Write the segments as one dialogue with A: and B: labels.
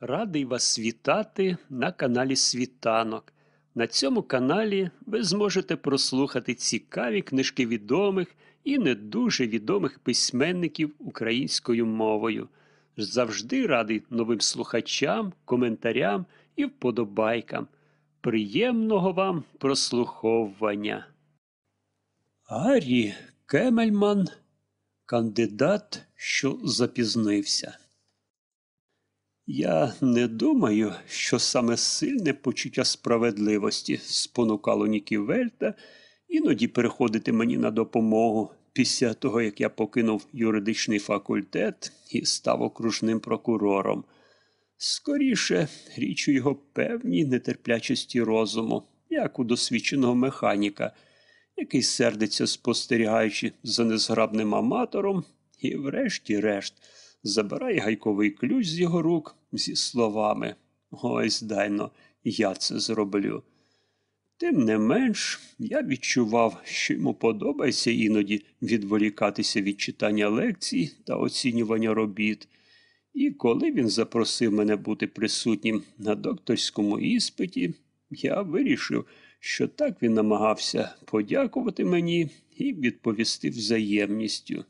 A: Радий вас вітати на каналі Світанок. На цьому каналі ви зможете прослухати цікаві книжки відомих і не дуже відомих письменників українською мовою. Завжди радий новим слухачам, коментарям і вподобайкам. Приємного вам прослуховування. Гаррі Кемельман, кандидат, що запізнився. Я не думаю, що саме сильне почуття справедливості спонукало Нікі Вельта іноді переходити мені на допомогу після того, як я покинув юридичний факультет і став окружним прокурором. Скоріше, річ у його певній нетерплячості розуму, як у досвідченого механіка, який сердиться, спостерігаючи за незграбним аматором, і, врешті-решт, забирає гайковий ключ з його рук зі словами Ось дайно, я це зроблю. Тим не менш, я відчував, що йому подобається іноді відволікатися від читання лекцій та оцінювання робіт. І коли він запросив мене бути присутнім на докторському іспиті, я вирішив, що так він намагався подякувати мені і відповісти взаємністю.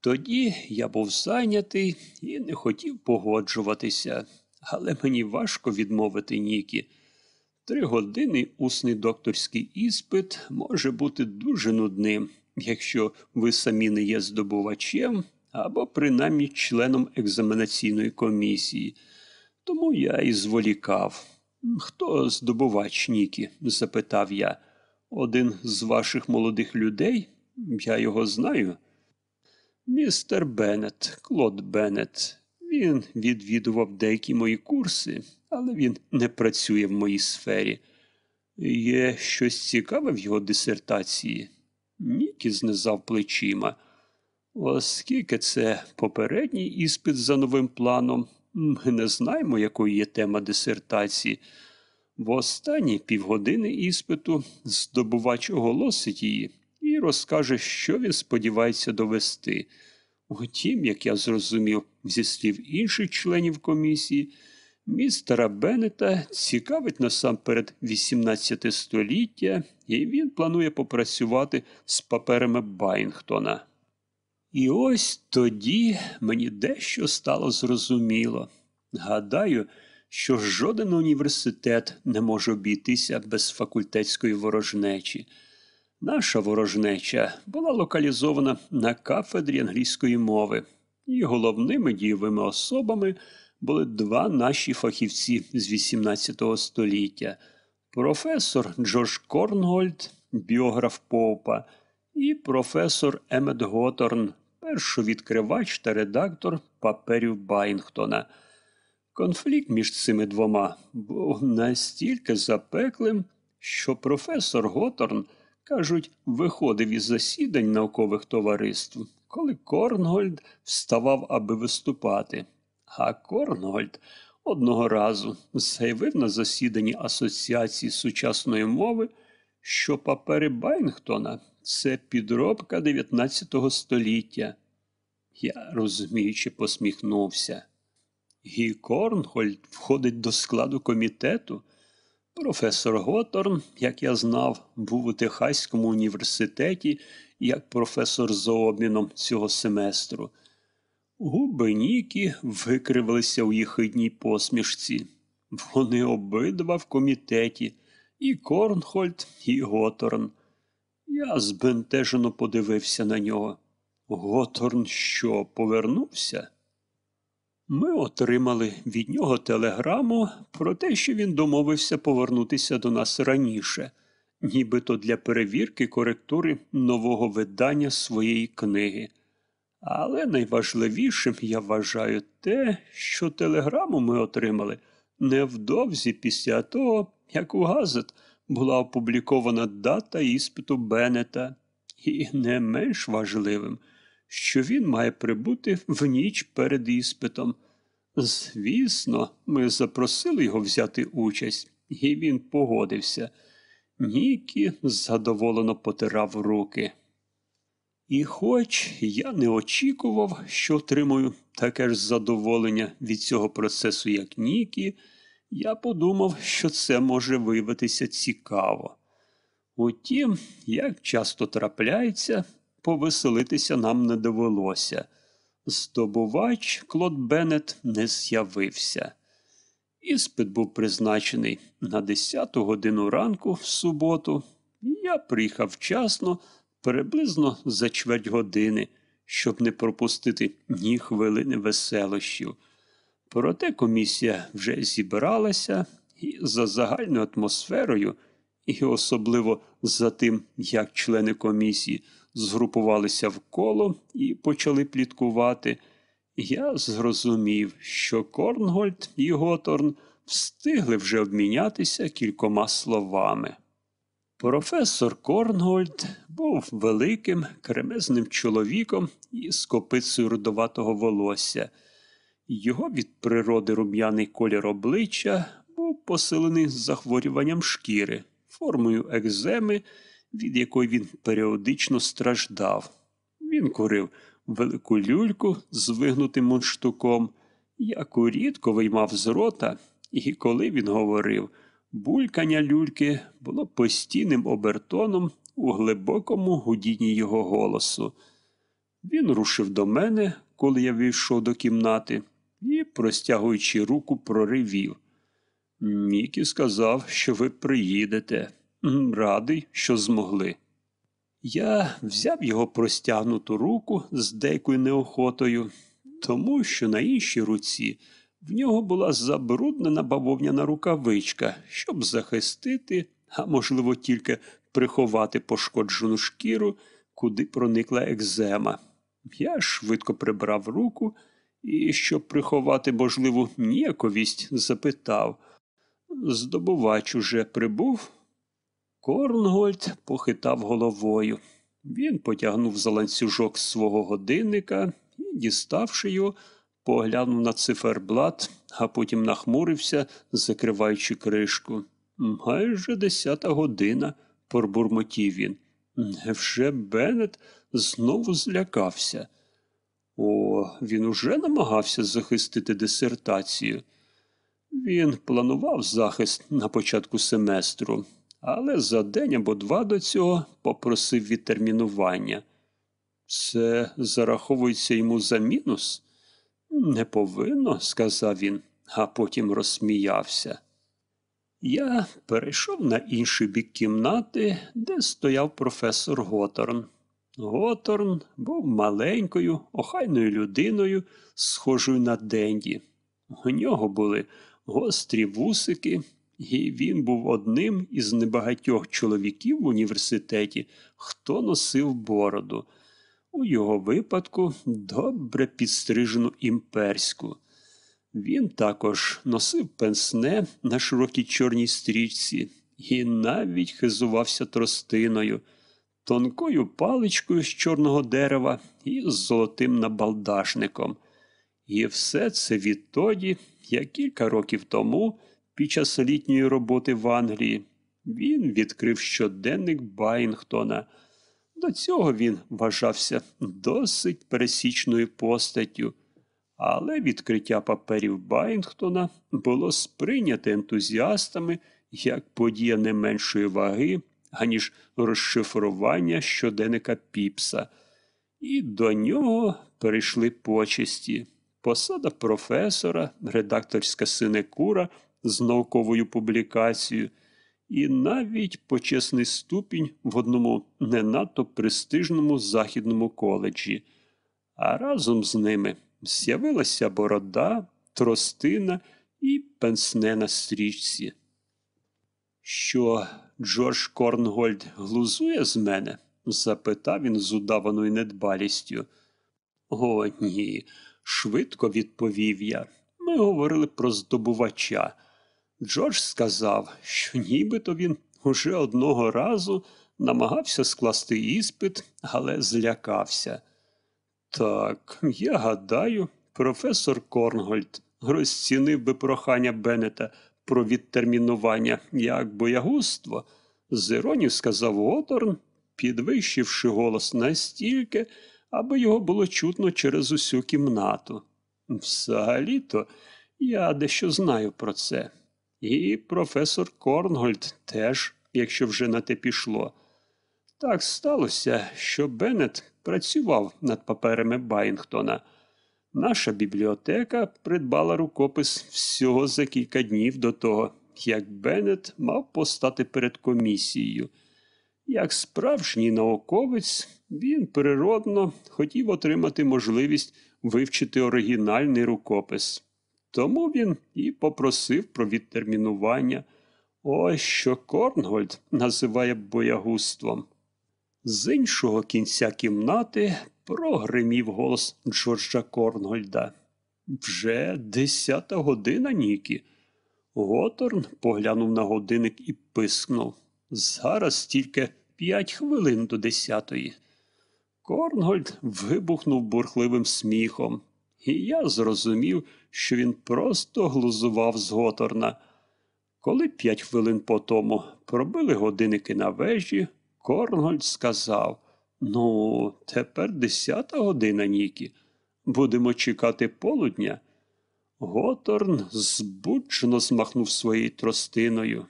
A: Тоді я був зайнятий і не хотів погоджуватися, але мені важко відмовити Нікі. Три години усний докторський іспит може бути дуже нудним, якщо ви самі не є здобувачем або принаймні членом екзаменаційної комісії. Тому я і зволікав. Хто здобувач, Нікі? запитав я. Один з ваших молодих людей? Я його знаю. Містер Беннет, Клод Беннет. Він відвідував деякі мої курси, але він не працює в моїй сфері. Є щось цікаве в його дисертації? Нікі знизав плечима. Оскільки це попередній іспит за новим планом, ми не знаємо, якою є тема дисертації. В останні півгодини іспиту здобувач оголосить її розкаже, що він сподівається довести. Утім, як я зрозумів зі слів інших членів комісії, містера Беннета цікавить насамперед 18 століття, і він планує попрацювати з паперами Байнгтона. І ось тоді мені дещо стало зрозуміло. Гадаю, що жоден університет не може обійтися без факультетської ворожнечі. Наша ворожнеча була локалізована на кафедрі англійської мови, і головними дієвими особами були два наші фахівці з XVIII століття професор Джордж Корнгольд, біограф Попа, і професор Емет Готорн, першовідкривач та редактор паперів Байнгтона. Конфлікт між цими двома був настільки запеклим, що професор Готорн – кажуть, виходив із засідань наукових товариств, коли Корнгольд вставав, аби виступати. А Корнгольд одного разу заявив на засіданні Асоціації сучасної мови, що папери Байнгтона це підробка 19 століття. Я розуміючи, посміхнувся. І Корнгольд входить до складу комітету. Професор Готорн, як я знав, був у Техаському університеті як професор за обміном цього семестру. Губи Нікі викривилися у їхидній посмішці. Вони обидва в комітеті і Корнхольд, і Готорн. Я збентежено подивився на нього. Готорн що, повернувся? Ми отримали від нього телеграму про те, що він домовився повернутися до нас раніше, нібито для перевірки коректури нового видання своєї книги. Але найважливішим я вважаю те, що телеграму ми отримали невдовзі після того, як у газет була опублікована дата іспиту Беннета, і не менш важливим – що він має прибути в ніч перед іспитом. Звісно, ми запросили його взяти участь, і він погодився. Нікі задоволено потирав руки. І хоч я не очікував, що отримую таке ж задоволення від цього процесу, як Нікі, я подумав, що це може виявитися цікаво. Утім, як часто трапляється, повеселитися нам не довелося. Здобувач Клод Беннет не з'явився. Іспит був призначений на 10 годину ранку в суботу. Я приїхав вчасно, приблизно за чверть години, щоб не пропустити ні хвилини веселощів. Проте комісія вже зібралася і за загальною атмосферою, і особливо за тим, як члени комісії згрупувалися в коло і почали пліткувати, я зрозумів, що Корнгольд і Готорн встигли вже обмінятися кількома словами. Професор Корнгольд був великим кремезним чоловіком із копицею рудоватого волосся. Його від природи рум'яний колір обличчя був посилений захворюванням шкіри, формою екземи, від якої він періодично страждав. Він курив велику люльку з вигнутим мундштуком, яку рідко виймав з рота, і коли він говорив, булькання люльки було постійним обертоном у глибокому гудінні його голосу. Він рушив до мене, коли я війшов до кімнати, і, простягуючи руку, проривів. Мікі сказав, що ви приїдете. Радий, що змогли. Я взяв його простягнуту руку з деякою неохотою, тому що на іншій руці в нього була забруднена бавовняна рукавичка, щоб захистити, а можливо, тільки приховати пошкоджену шкіру, куди проникла екзема. Я швидко прибрав руку і, щоб приховати можливу ніяковість, запитав Здобувач уже прибув? Корнгольд похитав головою. Він потягнув за ланцюжок свого годинника і, діставши його, поглянув на циферблат, а потім нахмурився, закриваючи кришку. Майже десята година, пробурмотів він. Невже Беннет знову злякався? О, він уже намагався захистити дисертацію. Він планував захист на початку семестру, але за день або два до цього попросив відтермінування. Це зараховується йому за мінус? Не повинно, сказав він, а потім розсміявся. Я перейшов на інший бік кімнати, де стояв професор Готорн. Готорн був маленькою, охайною людиною, схожою на Денді. У нього були гострі вусики, і він був одним із небагатьох чоловіків в університеті, хто носив бороду. У його випадку добре підстрижену імперську. Він також носив пенсне на широкій чорній стрічці і навіть хизувався тростиною, тонкою паличкою з чорного дерева і з золотим набалдашником. І все це відтоді, як кілька років тому, під час літньої роботи в Англії, він відкрив щоденник Байнгтона. До цього він вважався досить пересічною постаттю, але відкриття паперів Байнгтона було сприйняте ентузіастами як подія не меншої ваги, аніж розшифрування щоденника Піпса, і до нього перейшли почесті. Посада професора, редакторська синекура з науковою публікацією, і навіть почесний ступінь в одному не надто престижному західному коледжі. А разом з ними з'явилася борода, тростина і пенсне на стрічці. Що Джордж Корнгольд глузує з мене? запитав він з удаваною недбалістю. О, ні, швидко відповів я. Ми говорили про здобувача. Джордж сказав, що нібито він уже одного разу намагався скласти іспит, але злякався. Так, я гадаю, професор Корнгольд розцінив би прохання Беннета про відтермінування як боягузтво. З іронію сказав Оторн, підвищивши голос настільки, аби його було чутно через усю кімнату. Взагалі-то я дещо знаю про це. І професор Корнгольд теж, якщо вже на те пішло. Так сталося, що Беннет працював над паперами Байнгтона. Наша бібліотека придбала рукопис всього за кілька днів до того, як Беннет мав постати перед комісією. Як справжній науковець, він природно хотів отримати можливість вивчити оригінальний рукопис. Тому він і попросив про відтермінування. Ось що Корнгольд називає боягузтвом. З іншого кінця кімнати прогримів голос Джорджа Корнгольда. Вже десята година, Нікі. Готорн поглянув на годинник і пискнув. Зараз тільки п'ять хвилин до десятої. Корнгольд вибухнув бурхливим сміхом, і я зрозумів, що він просто глузував з Готорна. Коли п'ять хвилин по тому пробили годинники на вежі, Корнгольд сказав Ну, тепер десята година, Нікі. Будемо чекати полудня. Готорн збуджено змахнув своєю тростиною.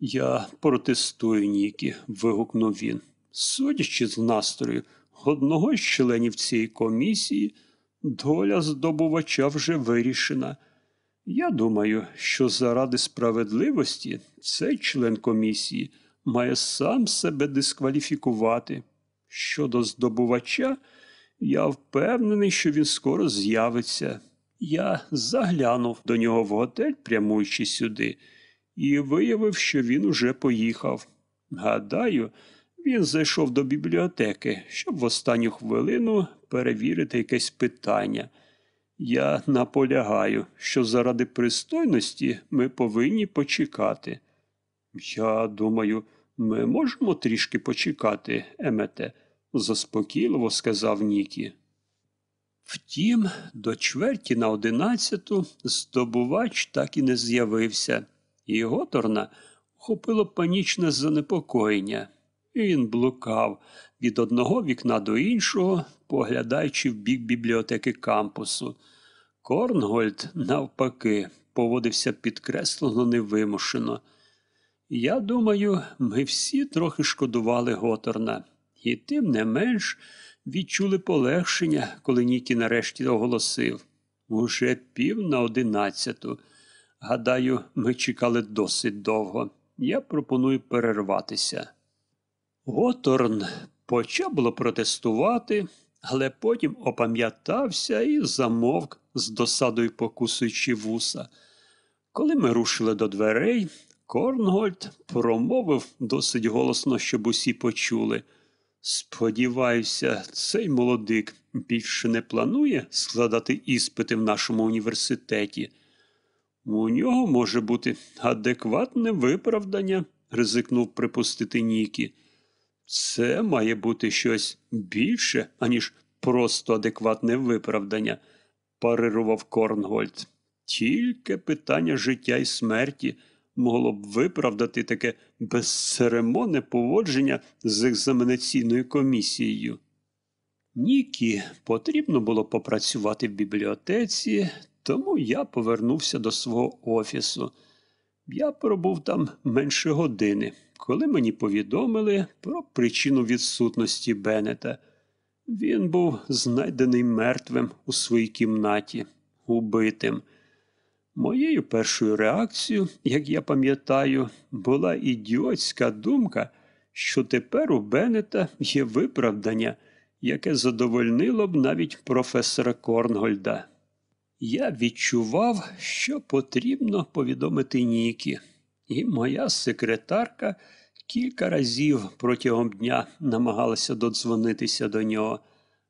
A: Я протестую, Нікі, вигукнув він. Судячи з настрою одного з членів цієї комісії, доля здобувача вже вирішена. Я думаю, що заради справедливості цей член комісії має сам себе дискваліфікувати. Щодо здобувача, я впевнений, що він скоро з'явиться. Я заглянув до нього в готель, прямуючи сюди, і виявив, що він уже поїхав. Гадаю, він зайшов до бібліотеки, щоб в останню хвилину перевірити якесь питання. Я наполягаю, що заради пристойності ми повинні почекати. Я думаю, ми можемо трішки почекати, Емете, заспокійливо сказав Нікі. Втім, до чверті на одинадцяту здобувач так і не з'явився, і Готорна охопило панічне занепокоєння. Він блукав від одного вікна до іншого, поглядаючи в бік бібліотеки кампусу. Корнгольд, навпаки, поводився підкреслено невимушено. Я думаю, ми всі трохи шкодували Готорна, і тим не менш відчули полегшення, коли Нікі нарешті оголосив. Уже пів на одинадцяту. Гадаю, ми чекали досить довго. Я пропоную перерватися. Готорн почав було протестувати, але потім опам'ятався і замовк з досадою покусуючи вуса. Коли ми рушили до дверей, Корнгольд промовив досить голосно, щоб усі почули. Сподіваюся, цей молодик більше не планує складати іспити в нашому університеті. У нього може бути адекватне виправдання, ризикнув припустити Нікі. Це має бути щось більше, аніж просто адекватне виправдання, парирував Корнгольд. Тільки питання життя і смерті могло б виправдати таке безцеремонне поводження з екзаменаційною комісією. Нікі потрібно було попрацювати в бібліотеці, тому я повернувся до свого офісу. Я пробув там менше години, коли мені повідомили про причину відсутності Беннета. Він був знайдений мертвим у своїй кімнаті, убитим. Моєю першою реакцією, як я пам'ятаю, була ідіотська думка, що тепер у Беннета є виправдання, яке задовольнило б навіть професора Корнгольда. Я відчував, що потрібно повідомити Нікі, і моя секретарка кілька разів протягом дня намагалася додзвонитися до нього,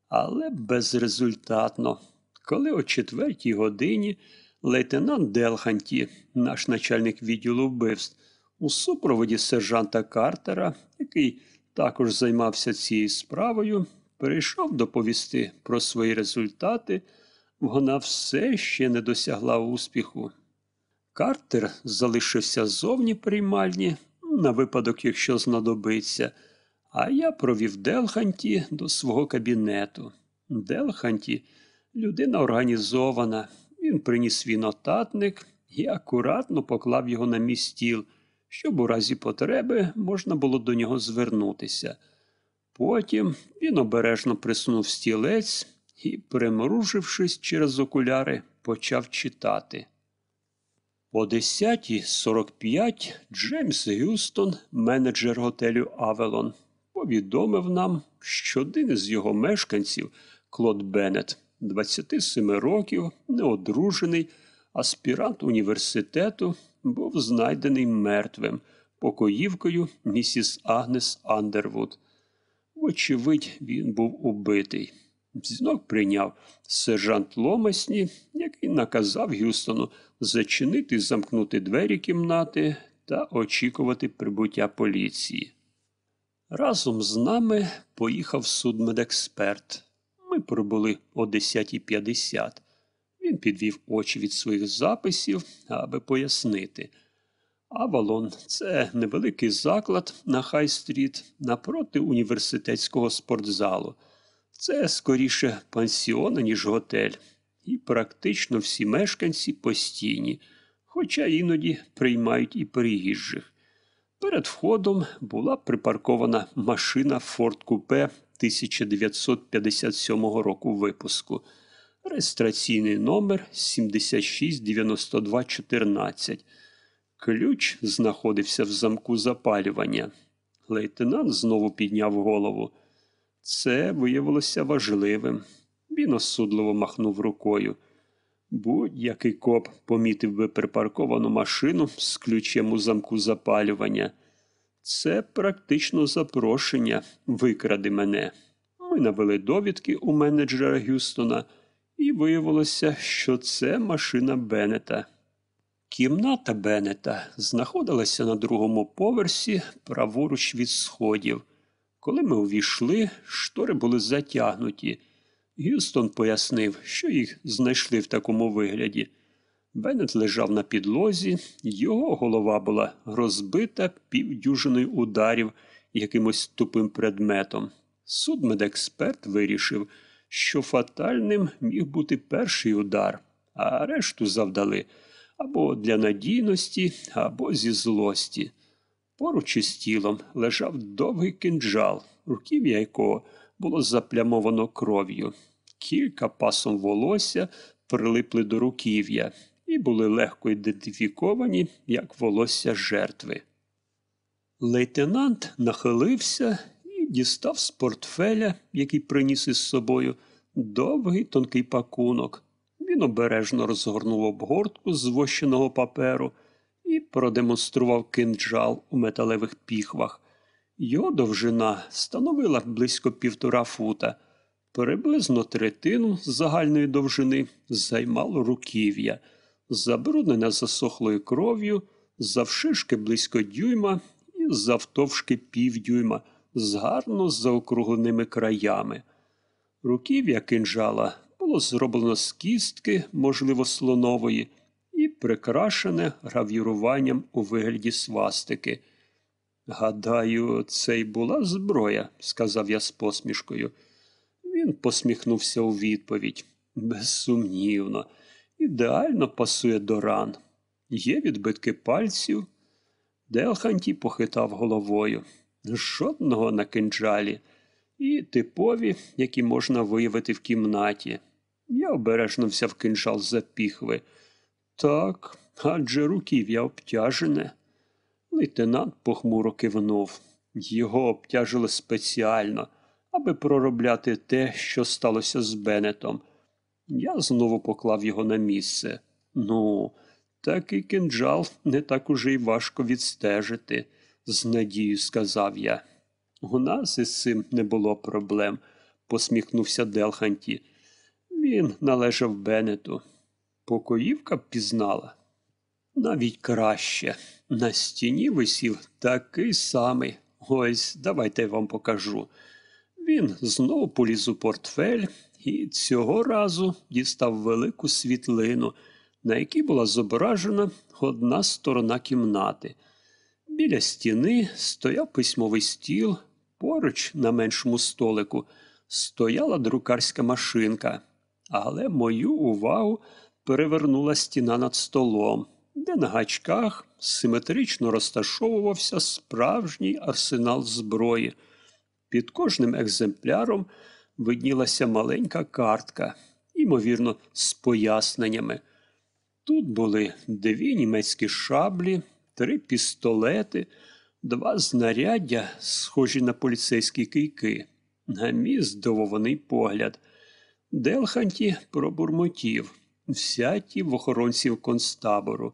A: але безрезультатно. Коли о четвертій годині лейтенант Делханті, наш начальник відділу вбивств, у супроводі сержанта Картера, який також займався цією справою, перейшов доповісти про свої результати, вона все ще не досягла успіху. Картер залишився зовні приймальні на випадок, якщо знадобиться, А я провів Делханті до свого кабінету. Делханті людина організована. Він приніс свій нотатник і акуратно поклав його на мій стіл, щоб у разі потреби можна було до нього звернутися. Потім він обережно присунув стілець і, примружившись через окуляри, почав читати. О 10.45 Джеймс Гюстон, менеджер готелю Авелон, повідомив нам, що один із його мешканців, Клод Беннет, 27 років, неодружений, аспірант університету, був знайдений мертвим покоївкою місіс Агнес Андервуд. Вочевидь, він був убитий. Дзвінок прийняв сержант Ломасні, який наказав Гюстону зачинити замкнути двері кімнати та очікувати прибуття поліції. Разом з нами поїхав судмедексперт. Ми прибули о 10.50. Він підвів очі від своїх записів, аби пояснити. Авалон це невеликий заклад на Хай-стріт напроти університетського спортзалу. Це скоріше пансіон, ніж готель, і практично всі мешканці постійні, хоча іноді приймають і приїжджих. Перед входом була припаркована машина Форд Купе 1957 року випуску, реєстраційний номер 769214. Ключ знаходився в замку запалювання. Лейтенант знову підняв голову. Це виявилося важливим. Він осудливо махнув рукою. Будь-який коп помітив би припарковану машину з ключем у замку запалювання. Це практично запрошення викради мене. Ми навели довідки у менеджера Гюстона, і виявилося, що це машина Беннета. Кімната Беннета знаходилася на другому поверсі праворуч від сходів. Коли ми увійшли, штори були затягнуті. Гюстон пояснив, що їх знайшли в такому вигляді. Беннет лежав на підлозі, його голова була розбита півдюжиною ударів якимось тупим предметом. Судмедексперт вирішив, що фатальним міг бути перший удар, а решту завдали або для надійності, або зі злості. Поруч із тілом лежав довгий кинджал, руків'я якого було заплямовано кров'ю. Кілька пасом волосся прилипли до руків'я і були легко ідентифіковані як волосся жертви. Лейтенант нахилився і дістав з портфеля, який приніс із собою, довгий тонкий пакунок. Він обережно розгорнув обгортку з вощеного паперу і продемонстрував кинджал у металевих піхвах. Його довжина становила близько півтора фута. Приблизно третину загальної довжини займало руків'я, забруднене засохлою кров'ю, завшишки близько дюйма і завтовшки півдюйма з гарно заокругленими краями. Руків'я кинджала було зроблено з кістки, можливо, слонової, прикрашене грав'юруванням у вигляді свастики. Гадаю, це й була зброя, сказав я з посмішкою. Він посміхнувся у відповідь. Безсумнівно, ідеально пасує до ран. Є відбитки пальців. Делханті похитав головою. Жодного на кинджалі. І типові, які можна виявити в кімнаті. Я обережно взяв кинжал за піхви. Так, адже руків'я обтяжене. Лейтенант похмуро кивнув. Його обтяжили спеціально, аби проробляти те, що сталося з Беннетом. Я знову поклав його на місце. Ну, такий кинджал не так уже й важко відстежити, з надією сказав я. У нас із цим не було проблем, посміхнувся Делханті. Він належав Беннету. Покоївка пізнала. Навіть краще. На стіні висів такий самий. Ось, давайте я вам покажу. Він знову поліз у портфель і цього разу дістав велику світлину, на якій була зображена одна сторона кімнати. Біля стіни стояв письмовий стіл, Поруч, на меншому столику, стояла друкарська машинка, але мою увагу перевернула стіна над столом, де на гачках симетрично розташовувався справжній арсенал зброї. Під кожним екземпляром виднілася маленька картка, ймовірно, з поясненнями. Тут були дві німецькі шаблі, три пістолети, два знаряддя, схожі на поліцейські кийки. На мій здивований погляд. Делханті пробурмотів, всяті в охоронців концтабору.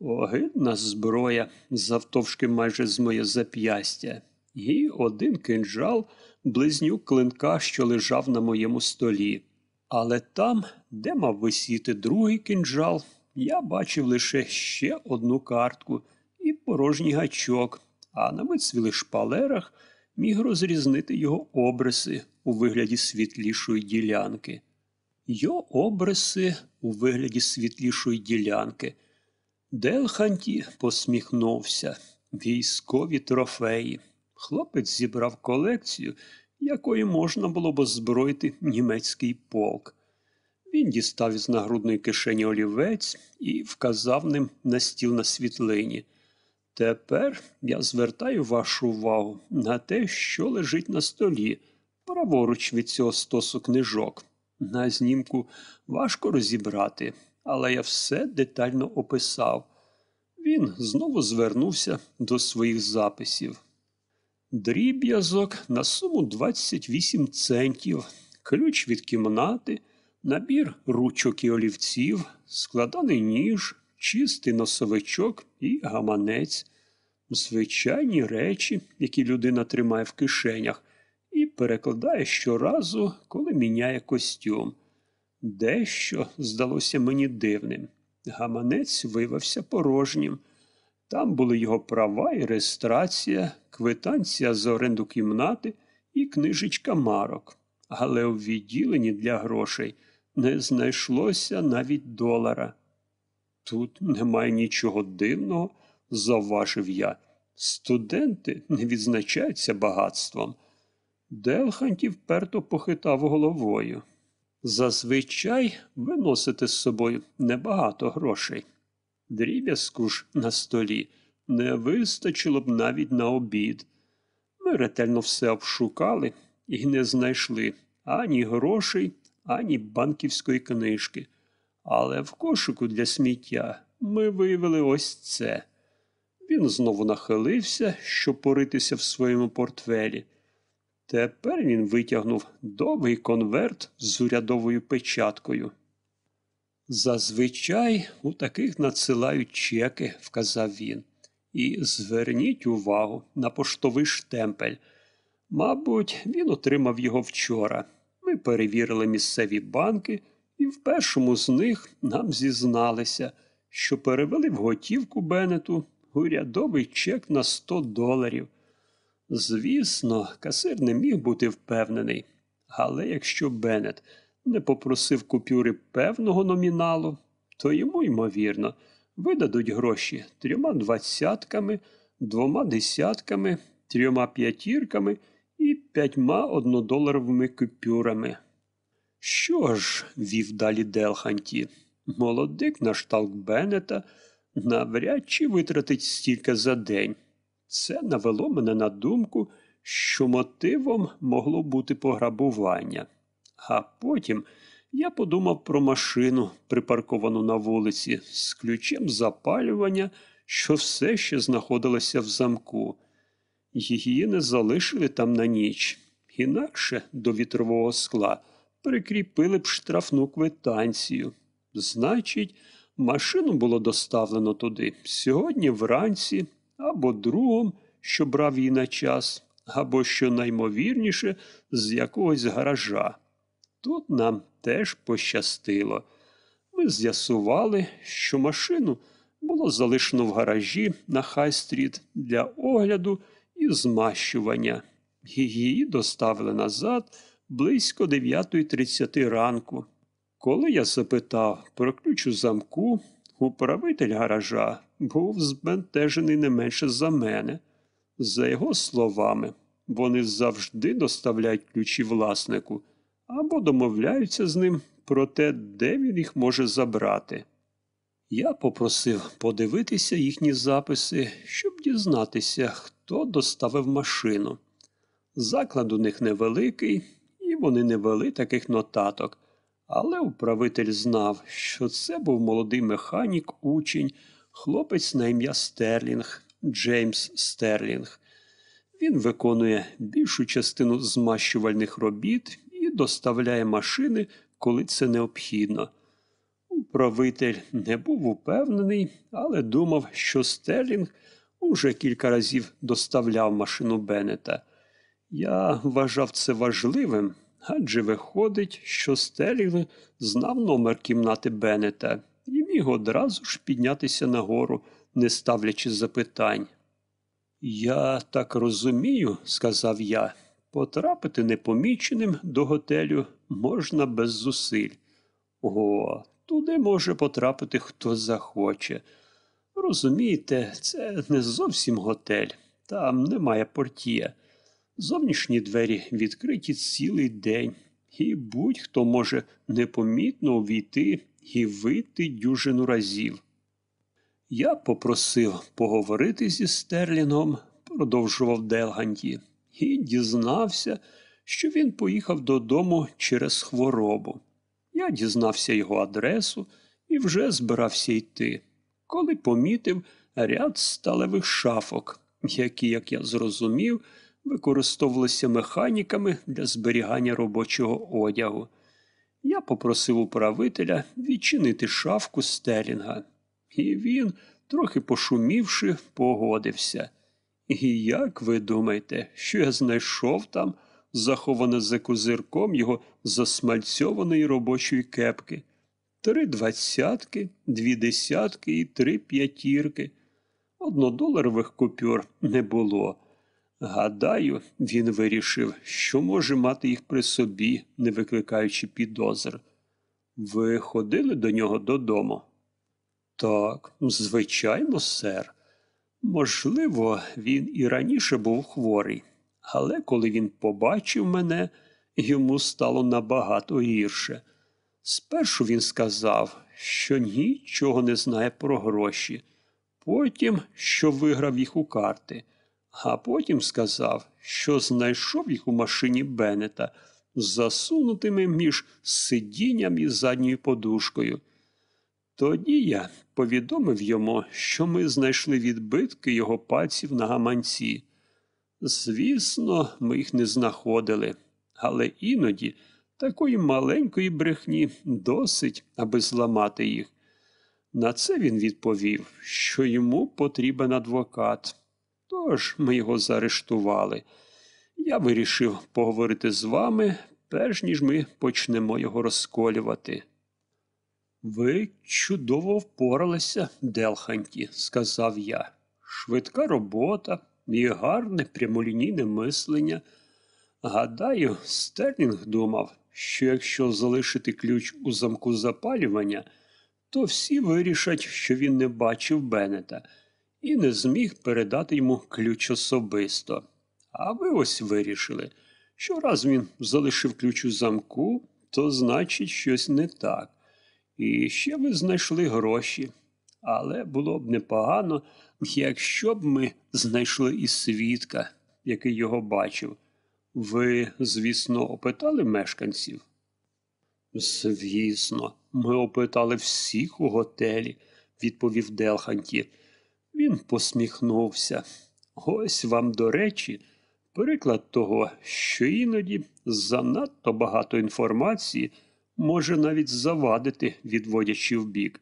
A: Огидна зброя, завтовшки майже з моє зап'ястя, і один кинджал, близнюк клинка, що лежав на моєму столі. Але там, де мав висіти другий кинджал, я бачив лише ще одну картку і порожній гачок, а на вицвілих шпалерах міг розрізнити його обриси у вигляді світлішої ділянки. Його обриси у вигляді світлішої ділянки. Делханті посміхнувся. Військові трофеї. Хлопець зібрав колекцію, якою можна було б озброїти німецький полк. Він дістав із нагрудної кишені олівець і вказав ним на стіл на світлині. Тепер я звертаю вашу увагу на те, що лежить на столі, праворуч від цього стосу книжок. На знімку важко розібрати, але я все детально описав. Він знову звернувся до своїх записів. Дріб'язок на суму 28 центів, ключ від кімнати, набір ручок і олівців, складаний ніж, чистий носовичок і гаманець, звичайні речі, які людина тримає в кишенях, перекладає щоразу, коли міняє костюм. Дещо здалося мені дивним. Гаманець виявився порожнім. Там були його права і реєстрація, квитанція за оренду кімнати і книжечка марок. Але у відділенні для грошей не знайшлося навіть долара. Тут немає нічого дивного, завважив я. Студенти не відзначаються багатством. Делханті вперто похитав головою. Зазвичай ви носите з собою небагато грошей. Дріб'язку ж на столі не вистачило б навіть на обід. Ми ретельно все обшукали і не знайшли ані грошей, ані банківської книжки. Але в кошику для сміття ми виявили ось це. Він знову нахилився, щоб поритися в своєму портфелі. Тепер він витягнув довгий конверт з урядовою печаткою. Зазвичай у таких надсилають чеки, вказав він. І зверніть увагу на поштовий штемпель. Мабуть, він отримав його вчора. Ми перевірили місцеві банки, і в першому з них нам зізналися, що перевели в готівку Беннету урядовий чек на 100 доларів. Звісно, касир не міг бути впевнений, але якщо Беннет не попросив купюри певного номіналу, то йому, ймовірно, видадуть гроші трьома двадцятками, двома десятками, трьома п'ятірками і п'ятьма однодоларовими купюрами. Що ж, вів далі Делханті, молодик на шталк Беннета навряд чи витратить стільки за день. Це навело мене на думку, що мотивом могло бути пограбування. А потім я подумав про машину, припарковану на вулиці, з ключем запалювання, що все ще знаходилося в замку. Її не залишили там на ніч, інакше до вітрового скла прикріпили б штрафну квитанцію. Значить, машину було доставлено туди сьогодні вранці або другом, що брав її на час, або, що наймовірніше, з якогось гаража. Тут нам теж пощастило. Ми з'ясували, що машину було залишено в гаражі на Хай-стріт для огляду і змащування. Її доставили назад близько 9.30 ранку. Коли я запитав про ключ у замку, управитель гаража був збентежений не менше за мене. За його словами, вони завжди доставляють ключі власнику або домовляються з ним про те, де він їх може забрати. Я попросив подивитися їхні записи, щоб дізнатися, хто доставив машину. Заклад у них невеликий, і вони не вели таких нотаток, але управитель знав, що це був молодий механік, учень, хлопець на ім'я Стерлінг, Джеймс Стерлінг. Він виконує більшу частину змащувальних робіт і доставляє машини, коли це необхідно. Управитель не був упевнений, але думав, що Стерлінг уже кілька разів доставляв машину Беннета. Я вважав це важливим, адже виходить, що Стерлінг знав номер кімнати Беннета міг одразу ж піднятися нагору, не ставлячи запитань. Я так розумію, сказав я, потрапити непоміченим до готелю можна без зусиль. О, туди може потрапити хто захоче. Розумієте, це не зовсім готель, там немає портія. Зовнішні двері відкриті цілий день, і будь-хто може непомітно увійти і вийти дюжину разів. Я попросив поговорити зі Стерлінгом, продовжував Делганті, і дізнався, що він поїхав додому через хворобу. Я дізнався його адресу і вже збирався йти, коли помітив ряд сталевих шафок, які, як я зрозумів, використовувалися механіками для зберігання робочого одягу. Я попросив управителя відчинити шафку Стерлінга, і він, трохи пошумівши, погодився. І як ви думаєте, що я знайшов там, заховане за козирком його засмальцьованої робочої кепки? Три двадцятки, дві десятки і три п'ятірки. Однодоларових купюр не було. Гадаю, він вирішив, що може мати їх при собі, не викликаючи підозр. Ви ходили до нього додому? Так, звичайно, сер. Можливо, він і раніше був хворий, але коли він побачив мене, йому стало набагато гірше. Спершу він сказав, що нічого не знає про гроші, потім, що виграв їх у карти, а потім сказав, що знайшов їх у машині Беннета, засунутими між сидінням і задньою подушкою. Тоді я повідомив йому, що ми знайшли відбитки його пальців на гаманці. Звісно, ми їх не знаходили, але іноді такої маленької брехні досить, аби зламати їх. На це він відповів, що йому потрібен адвокат. Тож ми його заарештували. Я вирішив поговорити з вами, перш ніж ми почнемо його розколювати. Ви чудово впоралися, Делханті, сказав я. Швидка робота і гарне прямолінійне мислення. Гадаю, Стерлінг думав, що якщо залишити ключ у замку запалювання, то всі вирішать, що він не бачив Беннета і не зміг передати йому ключ особисто. А ви ось вирішили, що раз він залишив ключ у замку, то значить щось не так. І ще ви знайшли гроші. Але було б непогано, якщо б ми знайшли і свідка, який його бачив. Ви, звісно, опитали мешканців? Звісно, ми опитали всіх у готелі, відповів Делханті. Він посміхнувся. Ось вам, до речі, приклад того, що іноді занадто багато інформації може навіть завадити, відводячи вбік.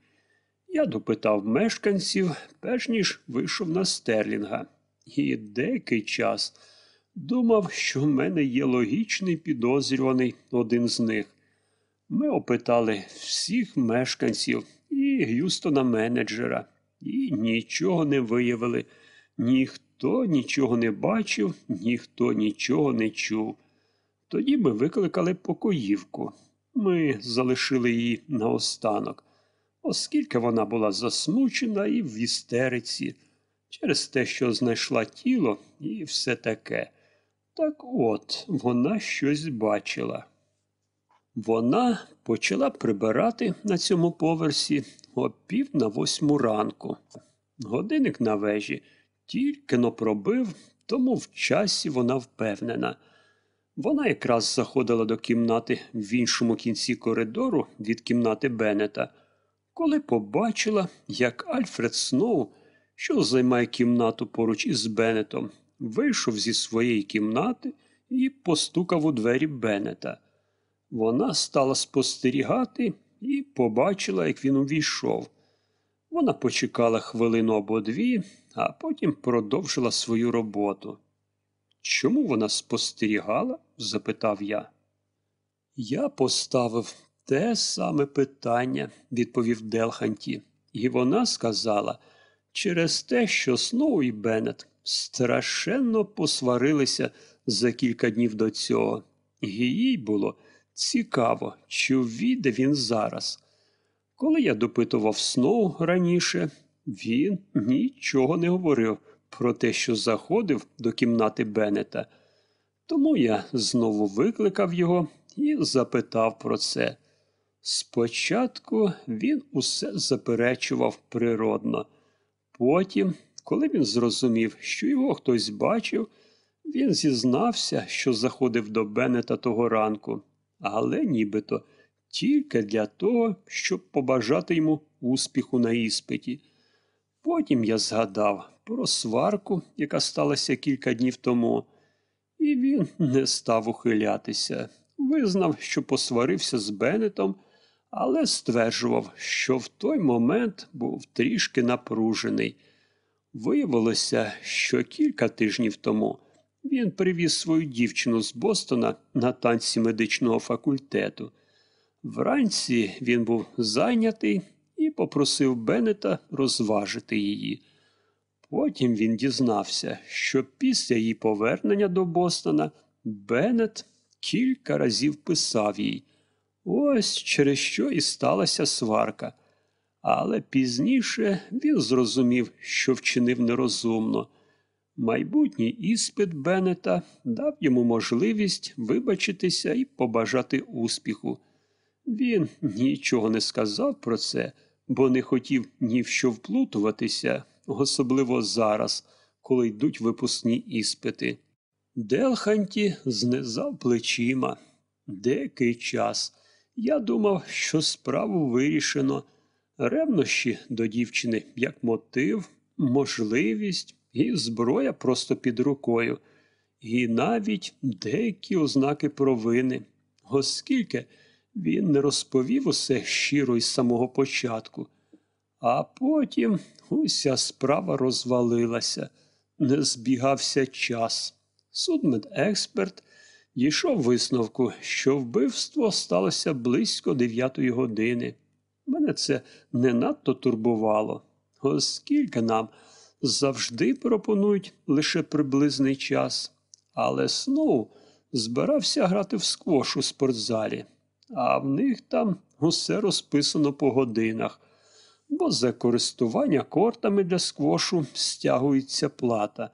A: Я допитав мешканців, перш ніж вийшов на стерлінга, і деякий час думав, що в мене є логічний підозрюваний один з них. Ми опитали всіх мешканців і Г'юстона менеджера, і нічого не виявили. Ніхто нічого не бачив, ніхто нічого не чув. Тоді ми викликали покоївку. Ми залишили її наостанок, оскільки вона була засмучена і в істериці, через те, що знайшла тіло і все таке. Так от, вона щось бачила. Вона почала прибирати на цьому поверсі о пів на восьму ранку. Годинник на вежі тільки но пробив, тому в часі вона впевнена. Вона якраз заходила до кімнати в іншому кінці коридору від кімнати Беннета, коли побачила, як Альфред Сноу, що займає кімнату поруч із Беннетом, вийшов зі своєї кімнати і постукав у двері Беннета. Вона стала спостерігати і побачила, як він увійшов. Вона почекала хвилину або дві, а потім продовжила свою роботу. Чому вона спостерігала? запитав я. Я поставив те саме питання, відповів Делханті, і вона сказала через те, що Сноу і Беннет страшенно посварилися за кілька днів до цього. Їй було цікаво, чи ввійде він зараз. Коли я допитував Сноу раніше, він нічого не говорив про те, що заходив до кімнати Беннета. Тому я знову викликав його і запитав про це. Спочатку він усе заперечував природно. Потім, коли він зрозумів, що його хтось бачив, він зізнався, що заходив до Беннета того ранку, але нібито тільки для того, щоб побажати йому успіху на іспиті. Потім я згадав про сварку, яка сталася кілька днів тому, і він не став ухилятися. Визнав, що посварився з Беннетом, але стверджував, що в той момент був трішки напружений. Виявилося, що кілька тижнів тому він привіз свою дівчину з Бостона на танці медичного факультету. Вранці він був зайнятий і попросив Беннета розважити її. Потім він дізнався, що після її повернення до Бостона Беннет кілька разів писав їй. Ось через що і сталася сварка. Але пізніше він зрозумів, що вчинив нерозумно. Майбутній іспит Беннета дав йому можливість вибачитися і побажати успіху. Він нічого не сказав про це, бо не хотів ні в що вплутуватися, особливо зараз, коли йдуть випускні іспити. Делханті знизав плечима. Деякий час. Я думав, що справу вирішено. Ревнощі до дівчини як мотив, можливість і зброя просто під рукою, і навіть деякі ознаки провини, оскільки він не розповів усе щиро із самого початку. А потім уся справа розвалилася, не збігався час. Судмедексперт дійшов висновку, що вбивство сталося близько дев'ятої години. Мене це не надто турбувало, оскільки нам завжди пропонують лише приблизний час. Але Сноу збирався грати в сквош у спортзалі, а в них там усе розписано по годинах, бо за користування кортами для сквошу стягується плата.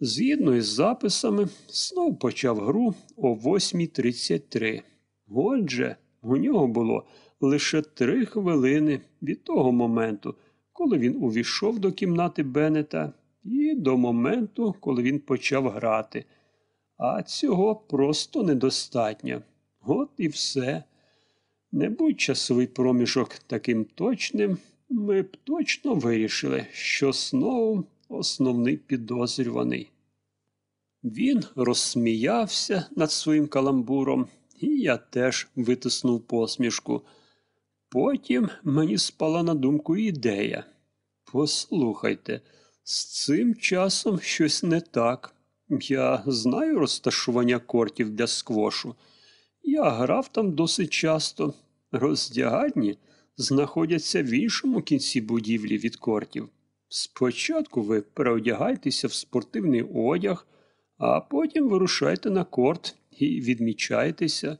A: Згідно із записами, Сноу почав гру о 8.33. Отже, у нього було лише три хвилини від того моменту, коли він увійшов до кімнати Беннета, і до моменту, коли він почав грати. А цього просто недостатньо. От і все. Не будь часовий проміжок таким точним, ми б точно вирішили, що Сноу основний підозрюваний. Він розсміявся над своїм каламбуром, і я теж витиснув посмішку. Потім мені спала на думку ідея. Послухайте, з цим часом щось не так. Я знаю розташування кортів для сквошу. Я грав там досить часто. Роздягальні знаходяться в іншому кінці будівлі від кортів. Спочатку ви переодягайтеся в спортивний одяг, а потім вирушайте на корт і відмічайтеся.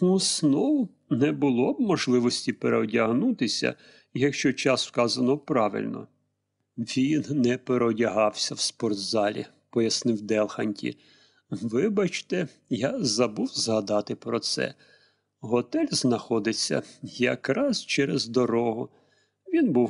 A: У Сноу не було б можливості переодягнутися, якщо час вказано правильно. Він не переодягався в спортзалі, пояснив Делханті. Вибачте, я забув згадати про це. Готель знаходиться якраз через дорогу. Він був